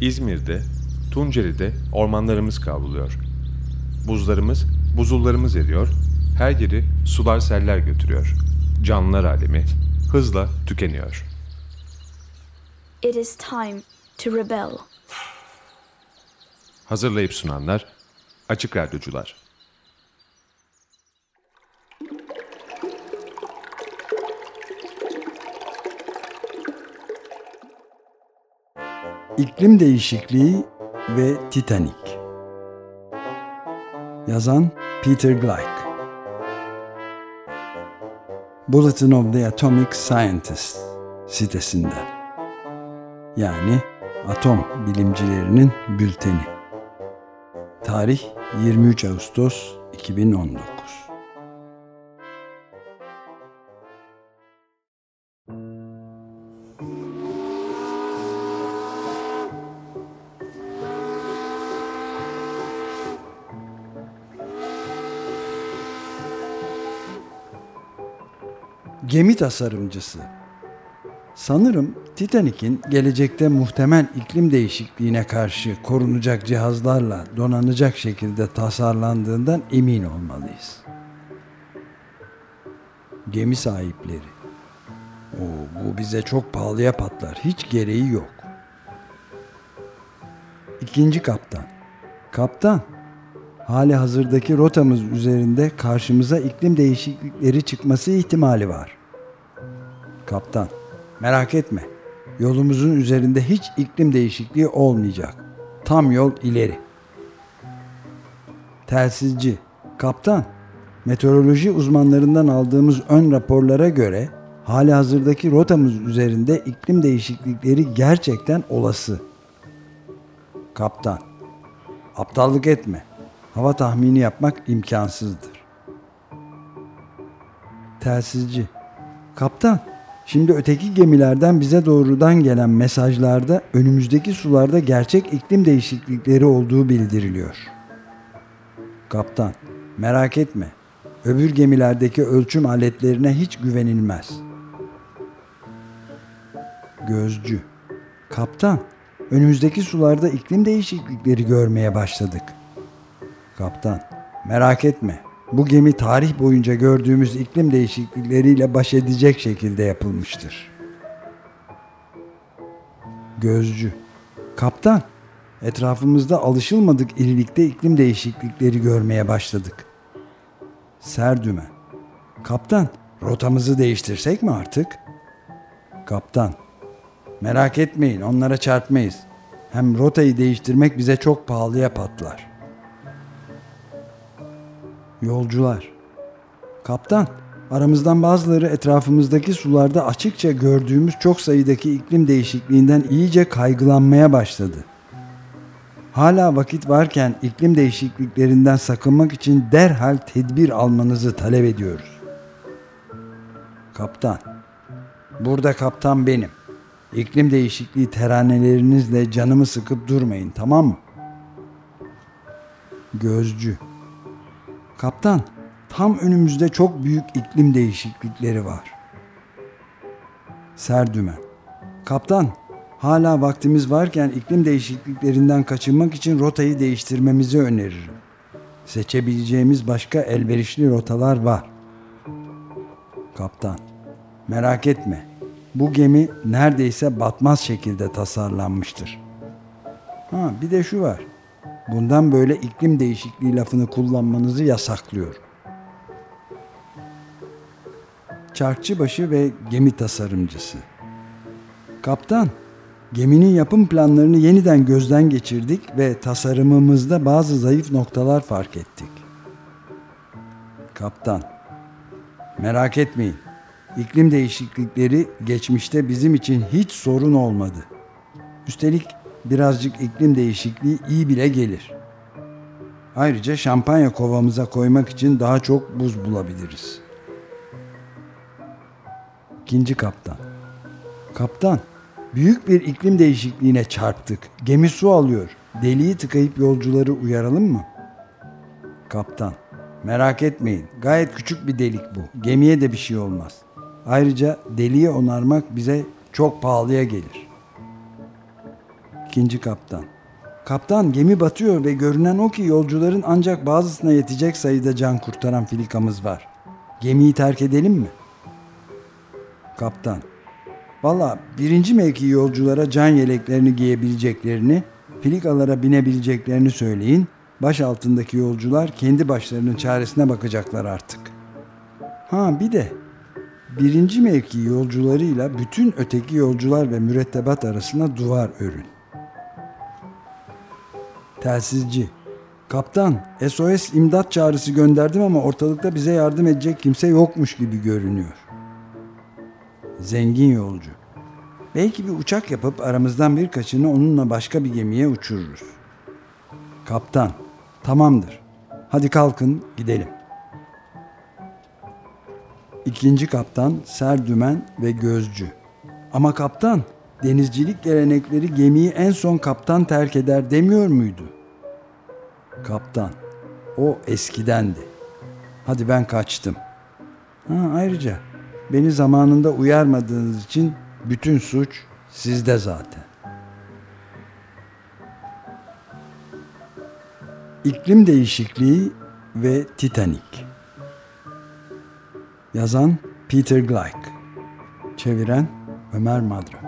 İzmir'de, Tunceli'de ormanlarımız kavruluyor. Buzlarımız, buzullarımız eriyor, her yeri sular seller götürüyor. Canlılar alemi hızla tükeniyor. It is time to rebel. Hazırlayıp sunanlar Açık Radyocular. İklim Değişikliği ve Titanic Yazan Peter Gleick Bulletin of the Atomic Scientist sitesinden yani atom bilimcilerinin bülteni. Tarih 23 Ağustos 2019 Gemi tasarımcısı. Sanırım Titanic'in gelecekte muhtemel iklim değişikliğine karşı korunacak cihazlarla donanacak şekilde tasarlandığından emin olmalıyız. Gemi sahipleri. Oo, bu bize çok pahalıya patlar. Hiç gereği yok. İkinci kaptan. Kaptan, hali hazırdaki rotamız üzerinde karşımıza iklim değişiklikleri çıkması ihtimali var. Kaptan, merak etme. Yolumuzun üzerinde hiç iklim değişikliği olmayacak. Tam yol ileri. Telsizci, kaptan, meteoroloji uzmanlarından aldığımız ön raporlara göre hali hazırdaki rotamız üzerinde iklim değişiklikleri gerçekten olası. Kaptan, aptallık etme hava tahmini yapmak imkansızdır. Telsizci Kaptan, şimdi öteki gemilerden bize doğrudan gelen mesajlarda önümüzdeki sularda gerçek iklim değişiklikleri olduğu bildiriliyor. Kaptan, merak etme. Öbür gemilerdeki ölçüm aletlerine hiç güvenilmez. Gözcü Kaptan, önümüzdeki sularda iklim değişiklikleri görmeye başladık. Kaptan, merak etme. Bu gemi tarih boyunca gördüğümüz iklim değişiklikleriyle baş edecek şekilde yapılmıştır. Gözcü, kaptan, etrafımızda alışılmadık irilikte iklim değişiklikleri görmeye başladık. Serdümen, kaptan, rotamızı değiştirsek mi artık? Kaptan, merak etmeyin onlara çarpmayız. Hem rotayı değiştirmek bize çok pahalıya patlar.'' Yolcular. Kaptan, aramızdan bazıları etrafımızdaki sularda açıkça gördüğümüz çok sayıdaki iklim değişikliğinden iyice kaygılanmaya başladı. Hala vakit varken iklim değişikliklerinden sakınmak için derhal tedbir almanızı talep ediyoruz. Kaptan, burada kaptan benim. İklim değişikliği teranelerinizle canımı sıkıp durmayın tamam mı? Gözcü Kaptan, tam önümüzde çok büyük iklim değişiklikleri var. Serdümen. Kaptan, hala vaktimiz varken iklim değişikliklerinden kaçınmak için rotayı değiştirmemizi öneririm. Seçebileceğimiz başka elverişli rotalar var. Kaptan, merak etme. Bu gemi neredeyse batmaz şekilde tasarlanmıştır. Ha, bir de şu var. Bundan böyle iklim değişikliği lafını kullanmanızı yasaklıyor. Çarkçıbaşı ve gemi tasarımcısı. Kaptan, geminin yapım planlarını yeniden gözden geçirdik ve tasarımımızda bazı zayıf noktalar fark ettik. Kaptan, merak etmeyin. İklim değişiklikleri geçmişte bizim için hiç sorun olmadı. Üstelik birazcık iklim değişikliği iyi bile gelir. Ayrıca şampanya kovamıza koymak için daha çok buz bulabiliriz. İkinci kaptan. Kaptan, büyük bir iklim değişikliğine çarptık. Gemi su alıyor. Deliği tıkayıp yolcuları uyaralım mı? Kaptan, merak etmeyin. Gayet küçük bir delik bu. Gemiye de bir şey olmaz. Ayrıca deliği onarmak bize çok pahalıya gelir. İkinci kaptan. Kaptan gemi batıyor ve görünen o ki yolcuların ancak bazısına yetecek sayıda can kurtaran filikamız var. Gemiyi terk edelim mi? Kaptan. Valla birinci mevki yolculara can yeleklerini giyebileceklerini, filikalara binebileceklerini söyleyin. Baş altındaki yolcular kendi başlarının çaresine bakacaklar artık. Ha bir de birinci mevki yolcularıyla bütün öteki yolcular ve mürettebat arasına duvar örün. Telsizci. Kaptan, SOS imdat çağrısı gönderdim ama ortalıkta bize yardım edecek kimse yokmuş gibi görünüyor. Zengin yolcu. Belki bir uçak yapıp aramızdan birkaçını onunla başka bir gemiye uçururuz. Kaptan, tamamdır. Hadi kalkın gidelim. İkinci kaptan Serdümen ve Gözcü. Ama kaptan, denizcilik gelenekleri gemiyi en son kaptan terk eder demiyor muydu? Kaptan, o eskidendi. Hadi ben kaçtım. Ha, ayrıca beni zamanında uyarmadığınız için bütün suç sizde zaten. İklim değişikliği ve Titanic. Yazan Peter Gleich. Çeviren Ömer Madra.